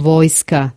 vojska.